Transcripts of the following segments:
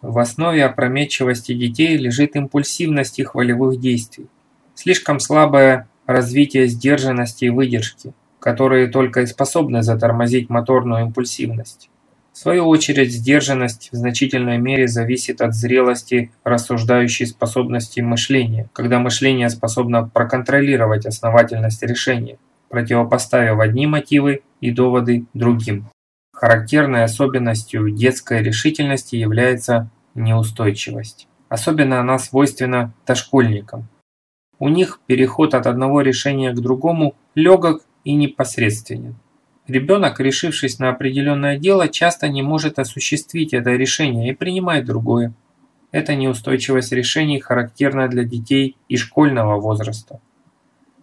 В основе опрометчивости детей лежит импульсивность их волевых действий. Слишком слабое развитие сдержанности и выдержки, которые только и способны затормозить моторную импульсивность. В свою очередь, сдержанность в значительной мере зависит от зрелости рассуждающей способности мышления, когда мышление способно проконтролировать основательность решения, противопоставив одни мотивы и доводы другим. Характерной особенностью детской решительности является неустойчивость. Особенно она свойственна дошкольникам. У них переход от одного решения к другому легок и непосредственен. Ребенок, решившись на определенное дело, часто не может осуществить это решение и принимает другое. Эта неустойчивость решений характерна для детей и школьного возраста.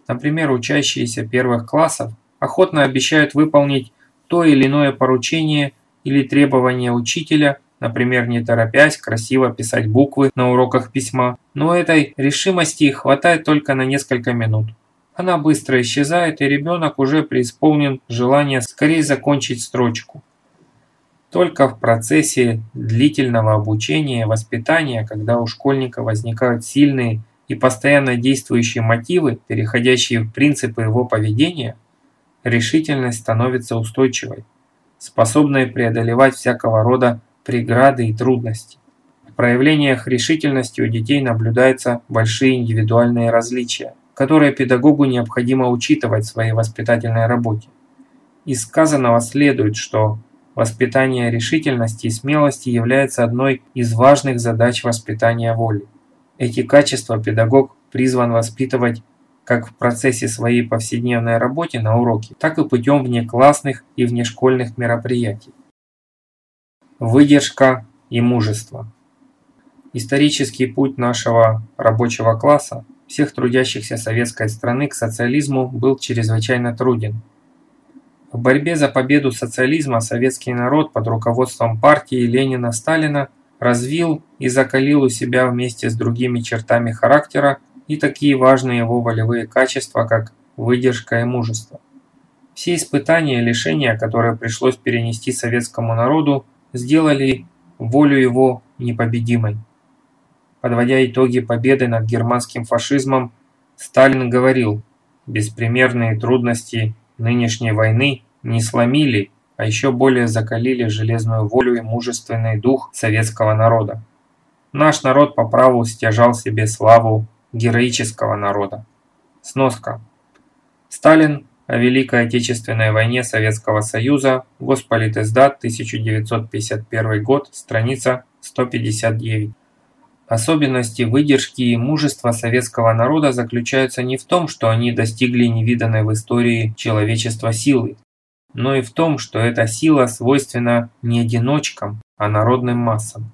Например, учащиеся первых классов охотно обещают выполнить то или иное поручение или требование учителя, например, не торопясь красиво писать буквы на уроках письма, но этой решимости хватает только на несколько минут. Она быстро исчезает, и ребенок уже преисполнен желания скорее закончить строчку. Только в процессе длительного обучения и воспитания, когда у школьника возникают сильные и постоянно действующие мотивы, переходящие в принципы его поведения, решительность становится устойчивой, способной преодолевать всякого рода преграды и трудности. В проявлениях решительности у детей наблюдаются большие индивидуальные различия – которые педагогу необходимо учитывать в своей воспитательной работе. Из сказанного следует, что воспитание решительности и смелости является одной из важных задач воспитания воли. Эти качества педагог призван воспитывать как в процессе своей повседневной работы на уроке, так и путем внеклассных и внешкольных мероприятий. Выдержка и мужество. Исторический путь нашего рабочего класса всех трудящихся советской страны к социализму был чрезвычайно труден. В борьбе за победу социализма советский народ под руководством партии Ленина-Сталина развил и закалил у себя вместе с другими чертами характера и такие важные его волевые качества, как выдержка и мужество. Все испытания и лишения, которые пришлось перенести советскому народу, сделали волю его непобедимой. Подводя итоги победы над германским фашизмом, Сталин говорил, беспримерные трудности нынешней войны не сломили, а еще более закалили железную волю и мужественный дух советского народа. Наш народ по праву стяжал себе славу героического народа. Сноска. Сталин о Великой Отечественной войне Советского Союза, Госполитиздат, 1951 год, страница 159. Особенности выдержки и мужества советского народа заключаются не в том, что они достигли невиданной в истории человечества силы, но и в том, что эта сила свойственна не одиночкам, а народным массам.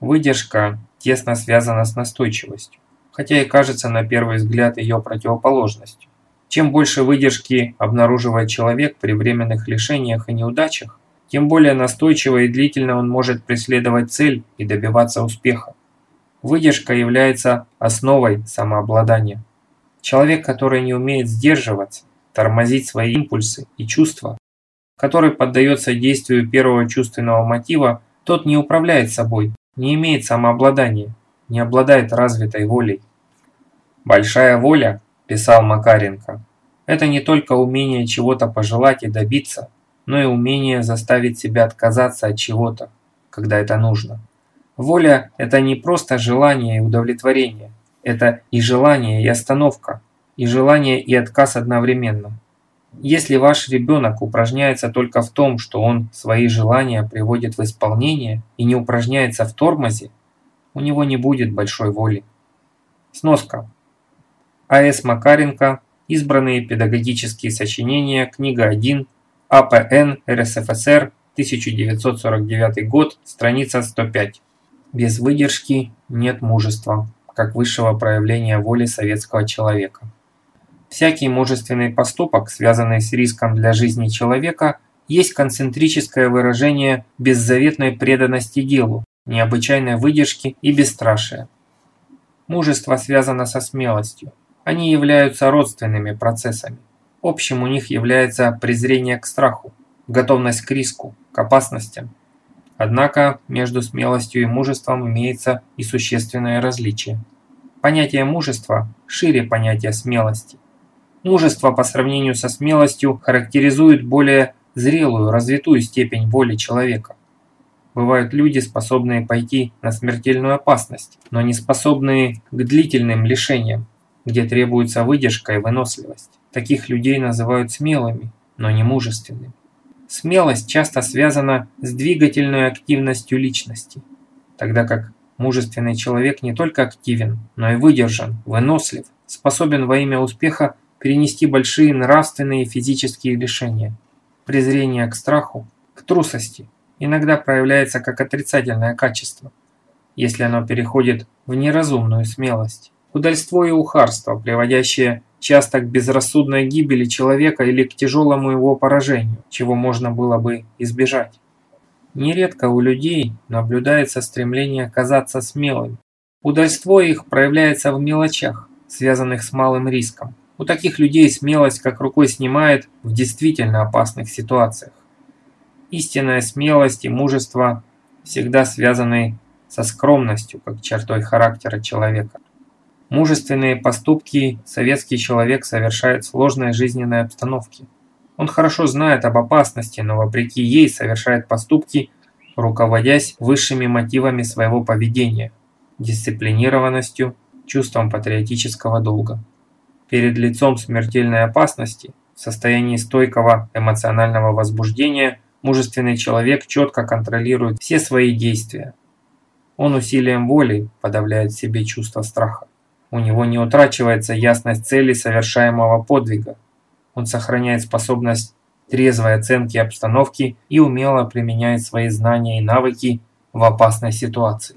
Выдержка тесно связана с настойчивостью, хотя и кажется на первый взгляд ее противоположностью. Чем больше выдержки обнаруживает человек при временных лишениях и неудачах, тем более настойчиво и длительно он может преследовать цель и добиваться успеха. Выдержка является основой самообладания. Человек, который не умеет сдерживаться, тормозить свои импульсы и чувства, который поддается действию первого чувственного мотива, тот не управляет собой, не имеет самообладания, не обладает развитой волей. «Большая воля», – писал Макаренко, – это не только умение чего-то пожелать и добиться, но и умение заставить себя отказаться от чего-то, когда это нужно. Воля – это не просто желание и удовлетворение. Это и желание, и остановка, и желание, и отказ одновременно. Если ваш ребенок упражняется только в том, что он свои желания приводит в исполнение и не упражняется в тормозе, у него не будет большой воли. Сноска. А.С. Макаренко. Избранные педагогические сочинения. Книга 1. АПН РСФСР. 1949 год. Страница 105. Без выдержки нет мужества, как высшего проявления воли советского человека. Всякий мужественный поступок, связанный с риском для жизни человека, есть концентрическое выражение беззаветной преданности делу, необычайной выдержки и бесстрашия. Мужество связано со смелостью. Они являются родственными процессами. Общим у них является презрение к страху, готовность к риску, к опасностям, Однако между смелостью и мужеством имеется и существенное различие. Понятие мужества шире понятия смелости. Мужество по сравнению со смелостью характеризует более зрелую, развитую степень воли человека. Бывают люди, способные пойти на смертельную опасность, но не способные к длительным лишениям, где требуется выдержка и выносливость. Таких людей называют смелыми, но не мужественными. Смелость часто связана с двигательной активностью личности, тогда как мужественный человек не только активен, но и выдержан, вынослив, способен во имя успеха перенести большие нравственные и физические лишения. Презрение к страху, к трусости иногда проявляется как отрицательное качество, если оно переходит в неразумную смелость. Удальство и ухарство, приводящее часто к безрассудной гибели человека или к тяжелому его поражению, чего можно было бы избежать. Нередко у людей наблюдается стремление казаться смелым. Удальство их проявляется в мелочах, связанных с малым риском. У таких людей смелость как рукой снимает в действительно опасных ситуациях. Истинная смелость и мужество всегда связаны со скромностью, как чертой характера человека. Мужественные поступки советский человек совершает в сложной жизненной обстановке. Он хорошо знает об опасности, но вопреки ей совершает поступки, руководясь высшими мотивами своего поведения – дисциплинированностью, чувством патриотического долга. Перед лицом смертельной опасности, в состоянии стойкого эмоционального возбуждения, мужественный человек четко контролирует все свои действия. Он усилием воли подавляет в себе чувство страха. У него не утрачивается ясность цели совершаемого подвига. Он сохраняет способность трезвой оценки обстановки и умело применяет свои знания и навыки в опасной ситуации.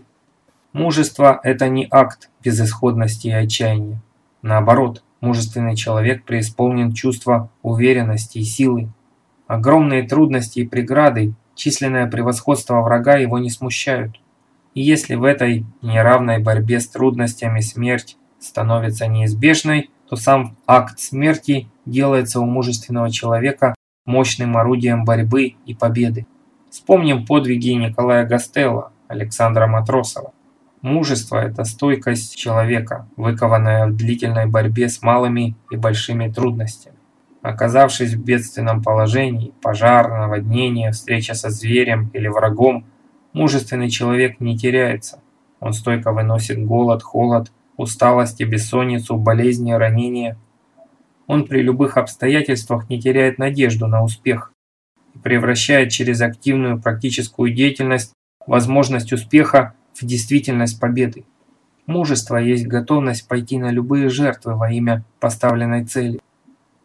Мужество – это не акт безысходности и отчаяния. Наоборот, мужественный человек преисполнен чувства уверенности и силы. Огромные трудности и преграды, численное превосходство врага его не смущают. И если в этой неравной борьбе с трудностями смерть становится неизбежной, то сам акт смерти делается у мужественного человека мощным орудием борьбы и победы. Вспомним подвиги Николая Гастелла, Александра Матросова. Мужество – это стойкость человека, выкованная в длительной борьбе с малыми и большими трудностями. Оказавшись в бедственном положении, пожар, наводнение, встреча со зверем или врагом, мужественный человек не теряется. Он стойко выносит голод, холод, усталость и бессонницу, болезни, ранения. Он при любых обстоятельствах не теряет надежду на успех и превращает через активную практическую деятельность возможность успеха в действительность победы. Мужество есть готовность пойти на любые жертвы во имя поставленной цели.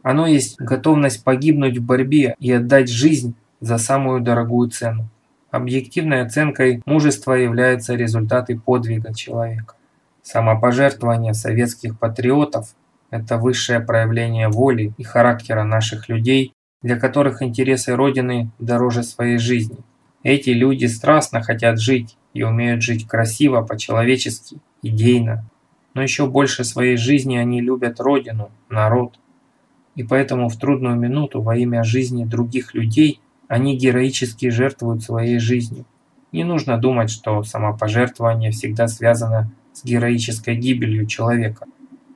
Оно есть готовность погибнуть в борьбе и отдать жизнь за самую дорогую цену. Объективной оценкой мужества являются результаты подвига человека. Самопожертвование советских патриотов – это высшее проявление воли и характера наших людей, для которых интересы Родины дороже своей жизни. Эти люди страстно хотят жить и умеют жить красиво, по-человечески, идейно. Но еще больше своей жизни они любят Родину, народ. И поэтому в трудную минуту во имя жизни других людей они героически жертвуют своей жизнью. Не нужно думать, что самопожертвование всегда связано с героической гибелью человека.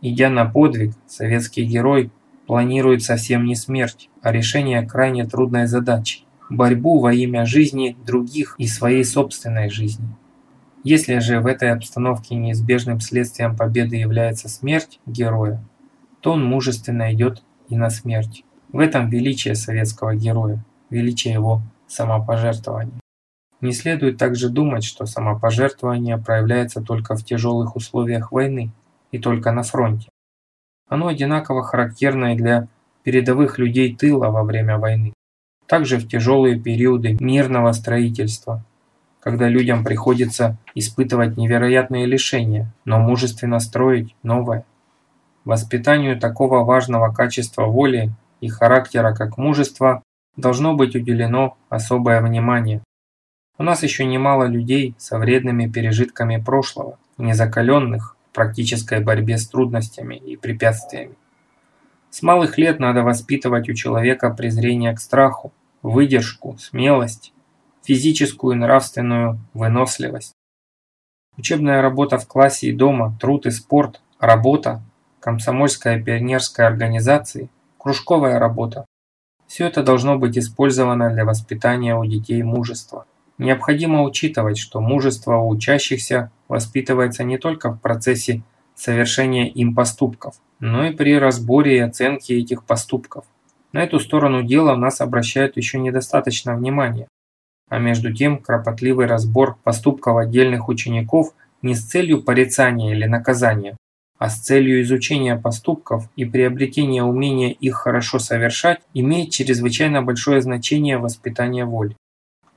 Идя на подвиг, советский герой планирует совсем не смерть, а решение крайне трудной задачи – борьбу во имя жизни других и своей собственной жизни. Если же в этой обстановке неизбежным следствием победы является смерть героя, то он мужественно идет и на смерть. В этом величие советского героя, величие его самопожертвования. Не следует также думать, что самопожертвование проявляется только в тяжелых условиях войны и только на фронте. Оно одинаково характерно и для передовых людей тыла во время войны. Также в тяжелые периоды мирного строительства, когда людям приходится испытывать невероятные лишения, но мужественно строить новое. Воспитанию такого важного качества воли и характера, как мужество, должно быть уделено особое внимание. У нас еще немало людей со вредными пережитками прошлого, незакаленных в практической борьбе с трудностями и препятствиями. С малых лет надо воспитывать у человека презрение к страху, выдержку, смелость. физическую и нравственную выносливость. Учебная работа в классе и дома, труд и спорт, работа, комсомольская пионерская организации, кружковая работа. Все это должно быть использовано для воспитания у детей мужества. Необходимо учитывать, что мужество у учащихся воспитывается не только в процессе совершения им поступков, но и при разборе и оценке этих поступков. На эту сторону дела у нас обращают еще недостаточно внимания. А между тем, кропотливый разбор поступков отдельных учеников не с целью порицания или наказания, а с целью изучения поступков и приобретения умения их хорошо совершать, имеет чрезвычайно большое значение воспитания воли.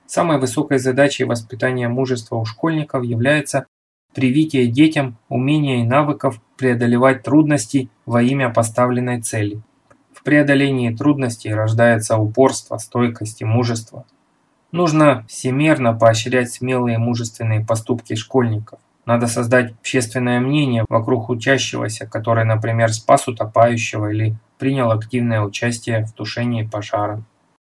Самой высокой задачей воспитания мужества у школьников является привитие детям умения и навыков преодолевать трудности во имя поставленной цели. В преодолении трудностей рождается упорство, стойкость и мужество. Нужно всемерно поощрять смелые мужественные поступки школьников. Надо создать общественное мнение вокруг учащегося, который, например, спас утопающего или принял активное участие в тушении пожара.